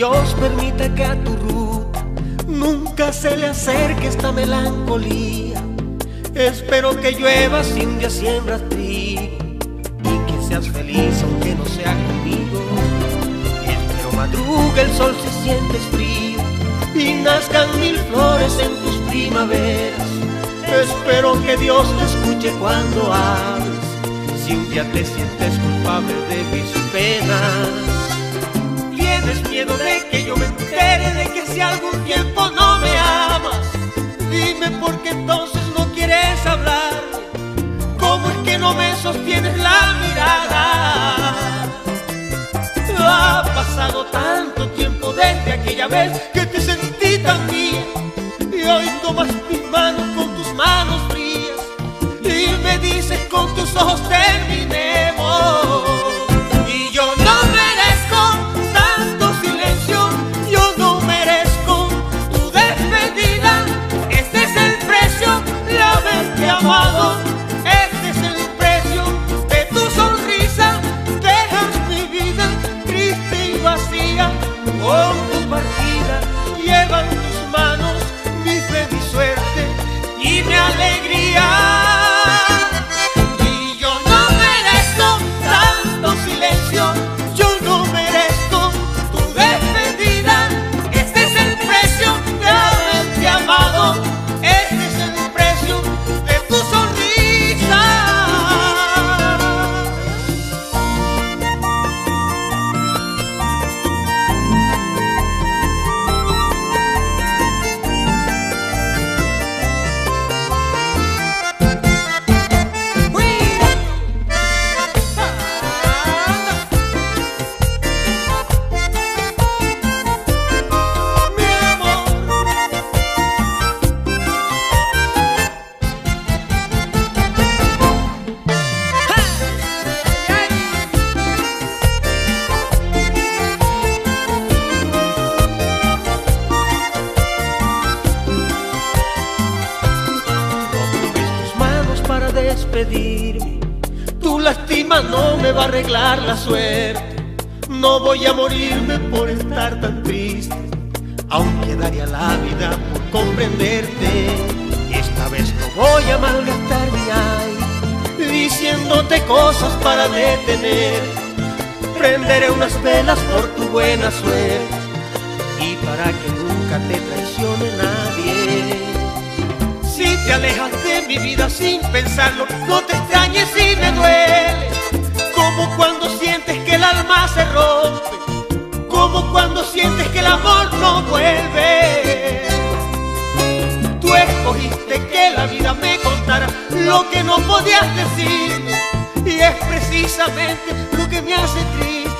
Dios permita que a tu ruta nunca se le acerque esta melancolía. Espero que llueva si un día siembras trigo y que seas feliz aunque no sea conmigo. Espero madruga el sol se siente frío y nazcan mil flores en tus primaveras. Espero que Dios te escuche cuando hables, si un día te sientes culpable de mis penas tienes miedo de que yo me entere de que si algún tiempo no me amas, dime por qué entonces no quieres hablar. ¿Cómo es que no me sostienes la mirada? Ha pasado tanto tiempo desde aquella vez que te sentí tan mía y hoy tomas mis manos con tus manos frías y me dices con tus ojos terminemos. Vacía con Tu lástima no me va a arreglar la suerte. No voy a morirme por estar tan triste, aunque daría la vida por comprenderte. Esta vez no voy a malgastar mi aire, diciéndote cosas para detener. Prenderé unas velas por tu buena suerte y para que nunca te traicione nadie. Si te alejas mi vida sin pensarlo, no te extrañes si me duele. Como cuando sientes que el alma se rompe, como cuando sientes que el amor no vuelve. Tú escogiste que la vida me contara lo que no podías decirme, y es precisamente lo que me hace triste.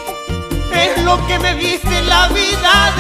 Es lo que me viste la vida de